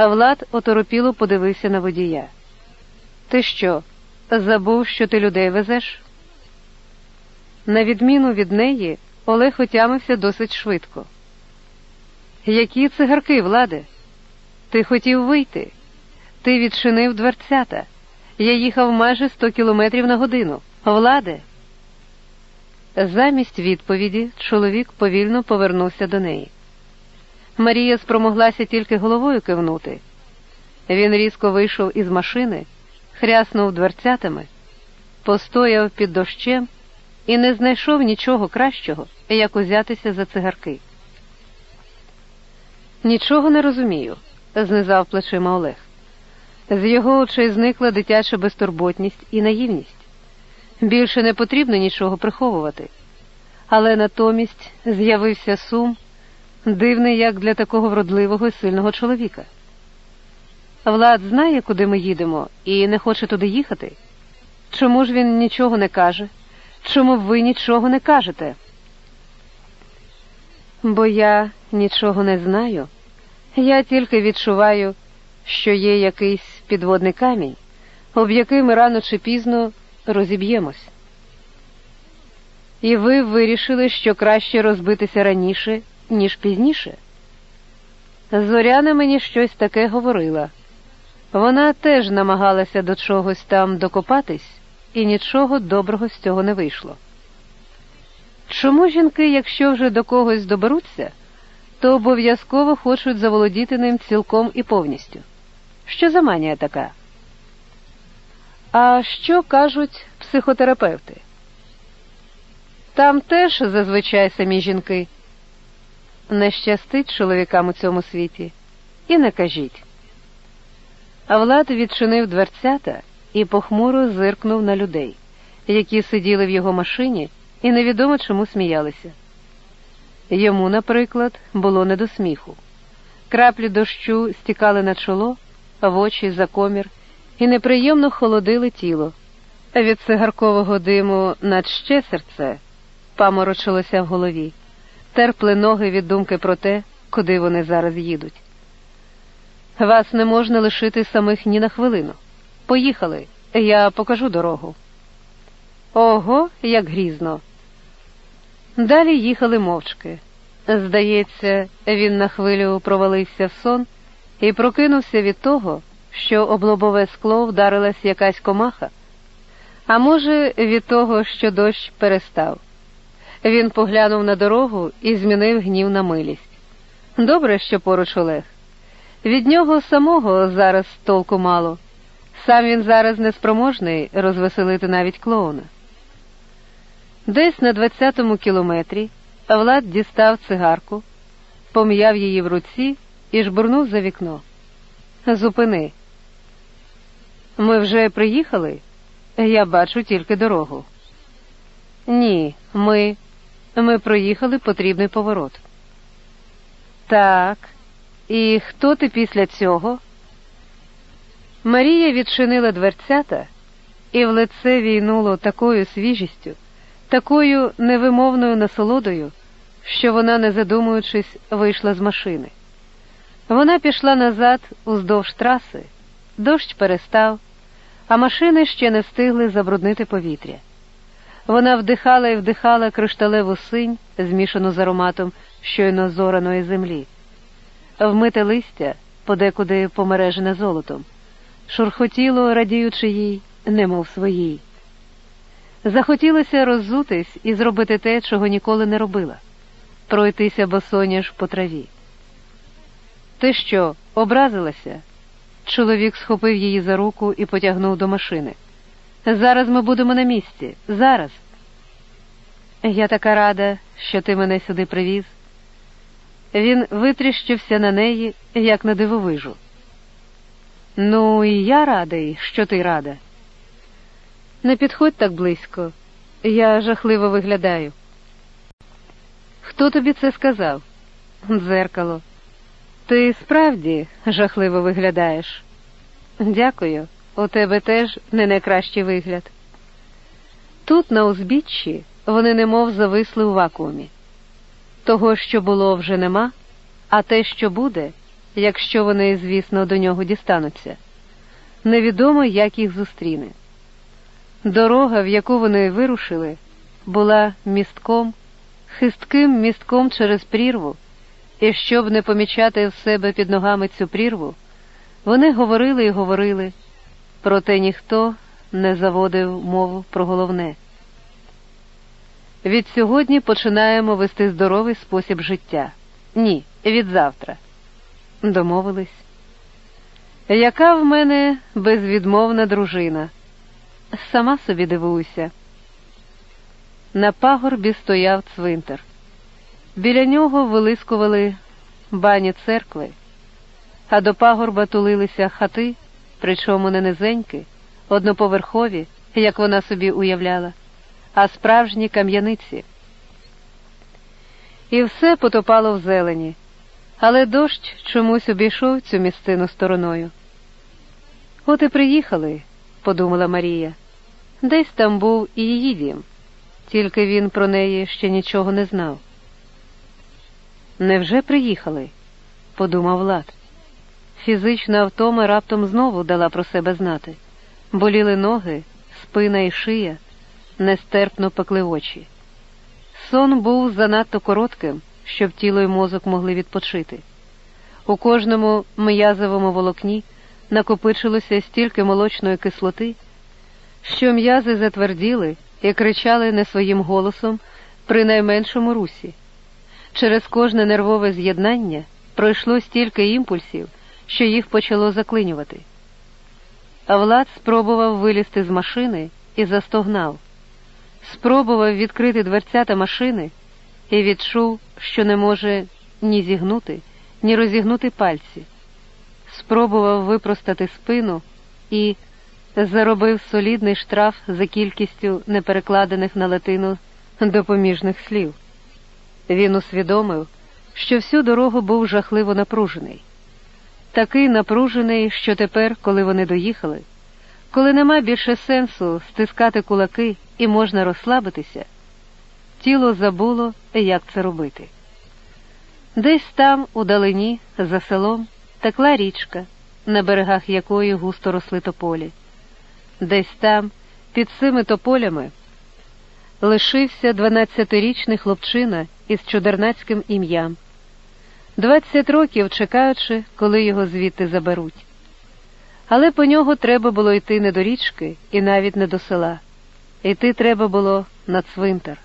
А Влад оторопіло подивився на водія. Ти що, забув, що ти людей везеш? На відміну від неї, Олег отямився досить швидко. Які цигарки, Владе? Ти хотів вийти. Ти відчинив дверцята. Я їхав майже сто кілометрів на годину. Владе. Замість відповіді чоловік повільно повернувся до неї. Марія спромоглася тільки головою кивнути. Він різко вийшов із машини, хряснув дверцятами, постояв під дощем і не знайшов нічого кращого, як узятися за цигарки. Нічого не розумію, знизав плечима Олег. З його очей зникла дитяча безтурботність і наївність. Більше не потрібно нічого приховувати. Але натомість з'явився сум, дивний як для такого вродливого і сильного чоловіка. Влад знає, куди ми їдемо, і не хоче туди їхати. Чому ж він нічого не каже? Чому ви нічого не кажете? Бо я нічого не знаю. Я тільки відчуваю, що є якийсь підводний камінь, об який ми рано чи пізно розіб'ємось. І ви вирішили, що краще розбитися раніше, ніж пізніше. Зоряна мені щось таке говорила. Вона теж намагалася до чогось там докопатись, і нічого доброго з цього не вийшло. Чому жінки, якщо вже до когось доберуться, то обов'язково хочуть заволодіти ним цілком і повністю? Що за манія така? А що кажуть психотерапевти? Там теж зазвичай самі жінки. Не щастить чоловікам у цьому світі, і не кажіть. А Влад відчинив дверцята і похмуро зиркнув на людей, які сиділи в його машині і невідомо чому сміялися. Йому, наприклад, було не до сміху. Краплі дощу стікали на чоло, в очі за комір і неприємно холодили тіло. Від цигаркового диму надще серце паморочилося в голові, терпли ноги від думки про те, куди вони зараз їдуть. Вас не можна лишити самих ні на хвилину. Поїхали, я покажу дорогу. Ого, як грізно. Далі їхали мовчки. Здається, він на хвилю провалився в сон і прокинувся від того, що об лобове скло вдарилась якась комаха, а може, від того, що дощ перестав. Він поглянув на дорогу і змінив гнів на милість. Добре, що поруч Олег. Від нього самого зараз толку мало. Сам він зараз неспроможний розвеселити навіть клоуна. Десь на двадцятому кілометрі Влад дістав цигарку, пом'яв її в руці і жбурнув за вікно. Зупини. Ми вже приїхали? Я бачу тільки дорогу. Ні, ми. Ми проїхали потрібний поворот. Так. І хто ти після цього? Марія відчинила дверцята, і в лице війнуло такою свіжістю, такою невимовною насолодою, що вона, не задумуючись, вийшла з машини. Вона пішла назад уздовж траси, дощ перестав, а машини ще не встигли забруднити повітря. Вона вдихала і вдихала кришталеву синь, змішану з ароматом щойно зораної землі вмите листя, подекуди помережене золотом, шурхотіло, радіючи їй, немов своїй. Захотілося роззутись і зробити те, чого ніколи не робила пройтися босоніж по траві. Ти що, образилася? Чоловік схопив її за руку і потягнув до машини. Зараз ми будемо на місці, зараз. Я така рада, що ти мене сюди привіз. Він витріщився на неї, як на дивовижу. Ну, і я радий, що ти рада. Не підходь так близько, я жахливо виглядаю. Хто тобі це сказав? Дзеркало. Ти справді жахливо виглядаєш. Дякую, у тебе теж не найкращий вигляд. Тут, на узбіччі, вони немов зависли у вакуумі. Того, що було, вже нема, а те, що буде, якщо вони, звісно, до нього дістануться. Невідомо, як їх зустріне. Дорога, в яку вони вирушили, була містком, хистким містком через прірву, і щоб не помічати в себе під ногами цю прірву, вони говорили і говорили, проте ніхто не заводив мову про головне. Від сьогодні починаємо вести здоровий спосіб життя. Ні, від завтра. Домовились. Яка в мене безвідмовна дружина? Сама собі дивуюся. На пагорбі стояв цвинтар. Біля нього вилискували бані церкви, а до пагорба тулилися хати, причому не низенькі, одноповерхові, як вона собі уявляла, а справжні кам'яниці. І все потопало в зелені, але дощ чомусь обійшов цю місцину стороною. От і приїхали, подумала Марія. Десь там був і її дім, тільки він про неї ще нічого не знав. Невже приїхали? подумав Влад. Фізична втома раптом знову дала про себе знати. Боліли ноги, спина і шия, нестерпно пекли очі. Сон був занадто коротким, щоб тіло й мозок могли відпочити. У кожному м'язовому волокні накопичилося стільки молочної кислоти, що м'язи затверділи і кричали не своїм голосом при найменшому русі. Через кожне нервове з'єднання пройшло стільки імпульсів, що їх почало заклинювати. Влад спробував вилізти з машини і застогнав. Спробував відкрити дверцята машини і відчув, що не може ні зігнути, ні розігнути пальці. Спробував випростати спину і заробив солідний штраф за кількістю неперекладених на латину допоміжних слів. Він усвідомив, що всю дорогу був жахливо напружений. Такий напружений, що тепер, коли вони доїхали, коли нема більше сенсу стискати кулаки і можна розслабитися, тіло забуло, як це робити. Десь там, у далині, за селом, текла річка, на берегах якої густо росли тополі. Десь там, під цими тополями, лишився дванадцятирічний хлопчина із чудернацьким ім'ям, двадцять років чекаючи, коли його звідти заберуть. Але по нього треба було йти не до річки і навіть не до села. Йти треба було на цвинтар.